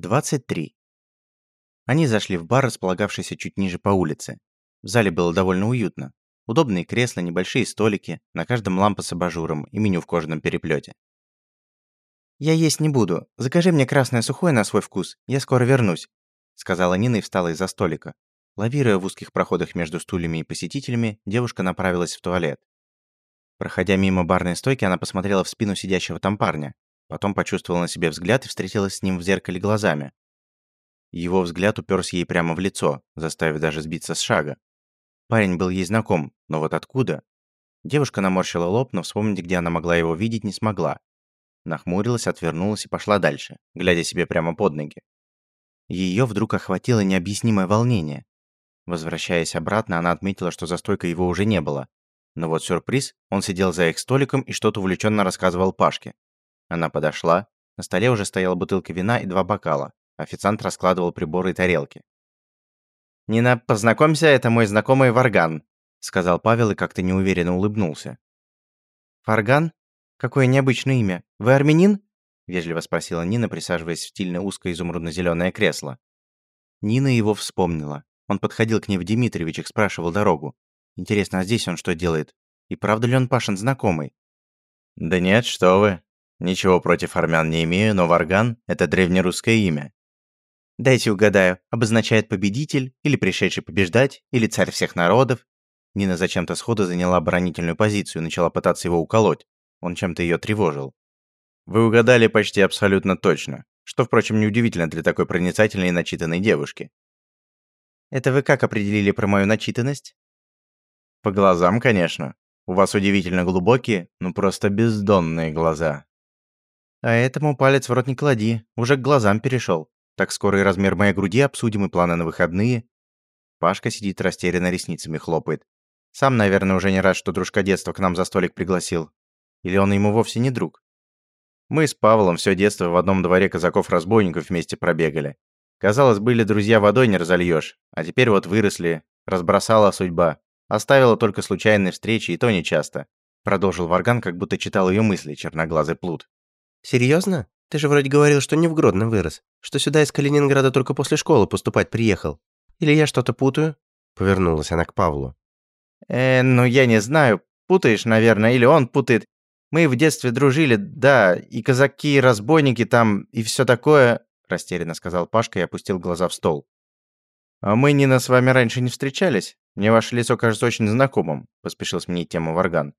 23. Они зашли в бар, располагавшийся чуть ниже по улице. В зале было довольно уютно. Удобные кресла, небольшие столики, на каждом лампа с абажуром и меню в кожаном переплете. «Я есть не буду. Закажи мне красное сухое на свой вкус. Я скоро вернусь», — сказала Нина и встала из-за столика. Лавируя в узких проходах между стульями и посетителями, девушка направилась в туалет. Проходя мимо барной стойки, она посмотрела в спину сидящего там парня. Потом почувствовала на себе взгляд и встретилась с ним в зеркале глазами. Его взгляд уперся ей прямо в лицо, заставив даже сбиться с шага. Парень был ей знаком, но вот откуда? Девушка наморщила лоб, но вспомнить, где она могла его видеть, не смогла. Нахмурилась, отвернулась и пошла дальше, глядя себе прямо под ноги. Ее вдруг охватило необъяснимое волнение. Возвращаясь обратно, она отметила, что за стойкой его уже не было. Но вот сюрприз, он сидел за их столиком и что-то увлеченно рассказывал Пашке. Она подошла. На столе уже стояла бутылка вина и два бокала. Официант раскладывал приборы и тарелки. «Нина, познакомься, это мой знакомый Варган», сказал Павел и как-то неуверенно улыбнулся. «Варган? Какое необычное имя. Вы армянин?» вежливо спросила Нина, присаживаясь в стильно узкое изумрудно зеленое кресло. Нина его вспомнила. Он подходил к ней в Дмитриевичах, спрашивал дорогу. Интересно, а здесь он что делает? И правда ли он Пашин знакомый? «Да нет, что вы. Ничего против армян не имею, но Варган – это древнерусское имя. Дайте угадаю, обозначает победитель, или пришедший побеждать, или царь всех народов. Нина зачем-то сходу заняла оборонительную позицию и начала пытаться его уколоть. Он чем-то ее тревожил. Вы угадали почти абсолютно точно, что, впрочем, неудивительно для такой проницательной и начитанной девушки. Это вы как определили про мою начитанность? По глазам, конечно. У вас удивительно глубокие, ну просто бездонные глаза. А этому палец в рот не клади, уже к глазам перешел. Так скоро и размер моей груди обсудим, и планы на выходные. Пашка сидит растерянно ресницами хлопает. Сам, наверное, уже не рад, что дружка детства к нам за столик пригласил. Или он ему вовсе не друг. Мы с Павлом все детство в одном дворе казаков-разбойников вместе пробегали. Казалось, были друзья водой не разольешь, а теперь вот выросли, разбросала судьба. Оставила только случайные встречи, и то нечасто. Продолжил Варган, как будто читал ее мысли, черноглазый плут. Серьезно? Ты же вроде говорил, что не в Гродно вырос, что сюда из Калининграда только после школы поступать приехал. Или я что-то путаю?» Повернулась она к Павлу. «Э, ну я не знаю, путаешь, наверное, или он путает. Мы в детстве дружили, да, и казаки, и разбойники там, и все такое», растерянно сказал Пашка и опустил глаза в стол. «А мы, Нина, с вами раньше не встречались? Мне ваше лицо кажется очень знакомым», поспешил сменить тему Варган.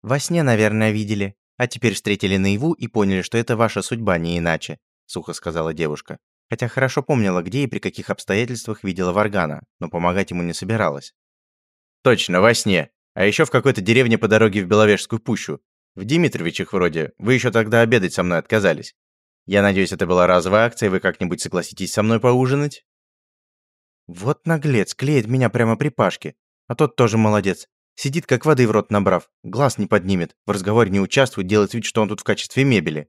«Во сне, наверное, видели. А теперь встретили наяву и поняли, что это ваша судьба, не иначе», — сухо сказала девушка. Хотя хорошо помнила, где и при каких обстоятельствах видела Варгана, но помогать ему не собиралась. «Точно, во сне. А еще в какой-то деревне по дороге в Беловежскую пущу. В Димитровичах вроде. Вы еще тогда обедать со мной отказались. Я надеюсь, это была разовая акция, и вы как-нибудь согласитесь со мной поужинать?» «Вот наглец, клеит меня прямо при Пашке. А тот тоже молодец. Сидит как воды в рот набрав, глаз не поднимет, в разговоре не участвует, делает вид, что он тут в качестве мебели.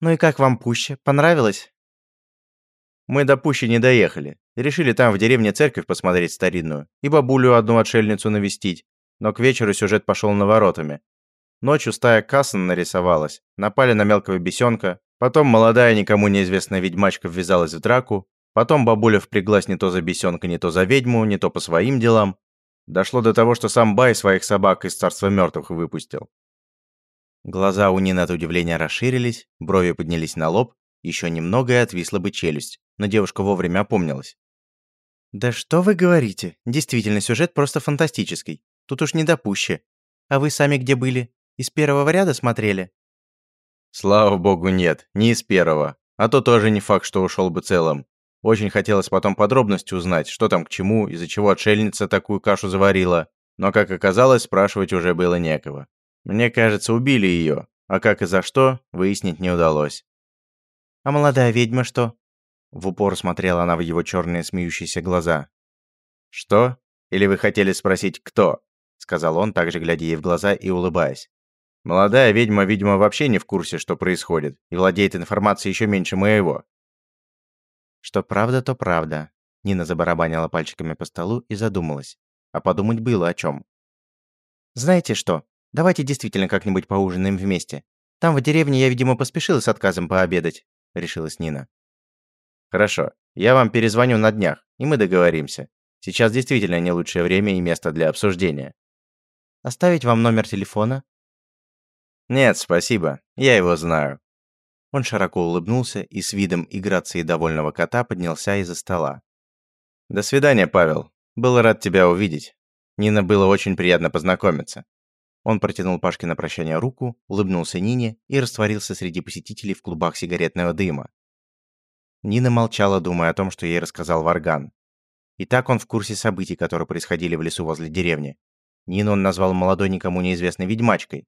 Ну и как вам пуще? Понравилось? Мы до пущи не доехали. Решили там в деревне церковь посмотреть старинную и бабулю одну отшельницу навестить. Но к вечеру сюжет пошел наворотами. Ночью стая кассан нарисовалась, напали на мелкого бесенка, потом молодая никому неизвестная ведьмачка ввязалась в драку, потом бабуля впряглась не то за бесенка, не то за ведьму, не то по своим делам, Дошло до того, что сам Бай своих собак из царства мертвых выпустил. Глаза у Нины от удивления расширились, брови поднялись на лоб, еще немного и отвисла бы челюсть, но девушка вовремя опомнилась. «Да что вы говорите? Действительно, сюжет просто фантастический. Тут уж не до пуще. А вы сами где были? Из первого ряда смотрели?» «Слава богу, нет, не из первого. А то тоже не факт, что ушел бы целым. Очень хотелось потом подробности узнать, что там к чему, из-за чего отшельница такую кашу заварила. Но, как оказалось, спрашивать уже было некого. Мне кажется, убили ее, а как и за что, выяснить не удалось. «А молодая ведьма что?» В упор смотрела она в его черные смеющиеся глаза. «Что? Или вы хотели спросить, кто?» Сказал он, также глядя ей в глаза и улыбаясь. «Молодая ведьма, видимо, вообще не в курсе, что происходит, и владеет информацией еще меньше моего. Что правда, то правда. Нина забарабанила пальчиками по столу и задумалась. А подумать было о чем. Знаете что? Давайте действительно как-нибудь поужинаем вместе. Там в деревне я, видимо, поспешила с отказом пообедать, решилась Нина. Хорошо. Я вам перезвоню на днях, и мы договоримся. Сейчас действительно не лучшее время и место для обсуждения. Оставить вам номер телефона? Нет, спасибо. Я его знаю. Он широко улыбнулся и с видом и грацией довольного кота поднялся из-за стола. До свидания, Павел. Был рад тебя увидеть. Нина, было очень приятно познакомиться. Он протянул Пашке на прощание руку, улыбнулся Нине и растворился среди посетителей в клубах сигаретного дыма. Нина молчала, думая о том, что ей рассказал Варган. И так он в курсе событий, которые происходили в лесу возле деревни. Нину он назвал молодой никому неизвестной ведьмачкой.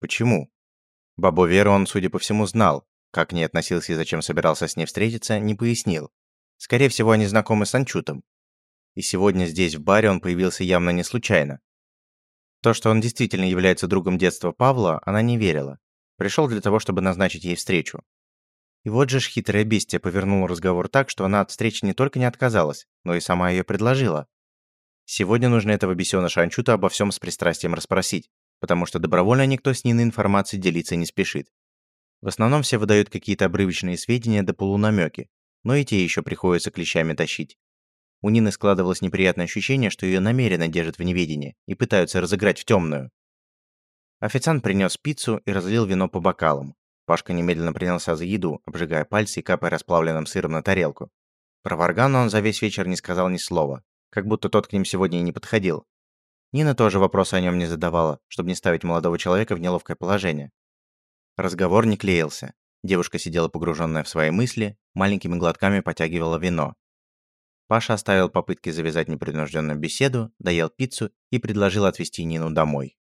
Почему? Бабу Веру он, судя по всему, знал. Как к ней относился и зачем собирался с ней встретиться, не пояснил. Скорее всего, они знакомы с Анчутом. И сегодня здесь, в баре, он появился явно не случайно. То, что он действительно является другом детства Павла, она не верила. Пришел для того, чтобы назначить ей встречу. И вот же ж хитрая бестия повернула разговор так, что она от встречи не только не отказалась, но и сама ее предложила. Сегодня нужно этого бесёныша Анчута обо всем с пристрастием расспросить, потому что добровольно никто с Ниной информацией делиться не спешит. В основном все выдают какие-то обрывочные сведения до полунамёки, но и те еще приходится клещами тащить. У Нины складывалось неприятное ощущение, что ее намеренно держат в неведении и пытаются разыграть в темную. Официант принес пиццу и разлил вино по бокалам. Пашка немедленно принялся за еду, обжигая пальцы и капая расплавленным сыром на тарелку. Про Варгана он за весь вечер не сказал ни слова, как будто тот к ним сегодня и не подходил. Нина тоже вопроса о нем не задавала, чтобы не ставить молодого человека в неловкое положение. Разговор не клеился. Девушка сидела погруженная в свои мысли, маленькими глотками потягивала вино. Паша оставил попытки завязать непринужденную беседу, доел пиццу и предложил отвезти Нину домой.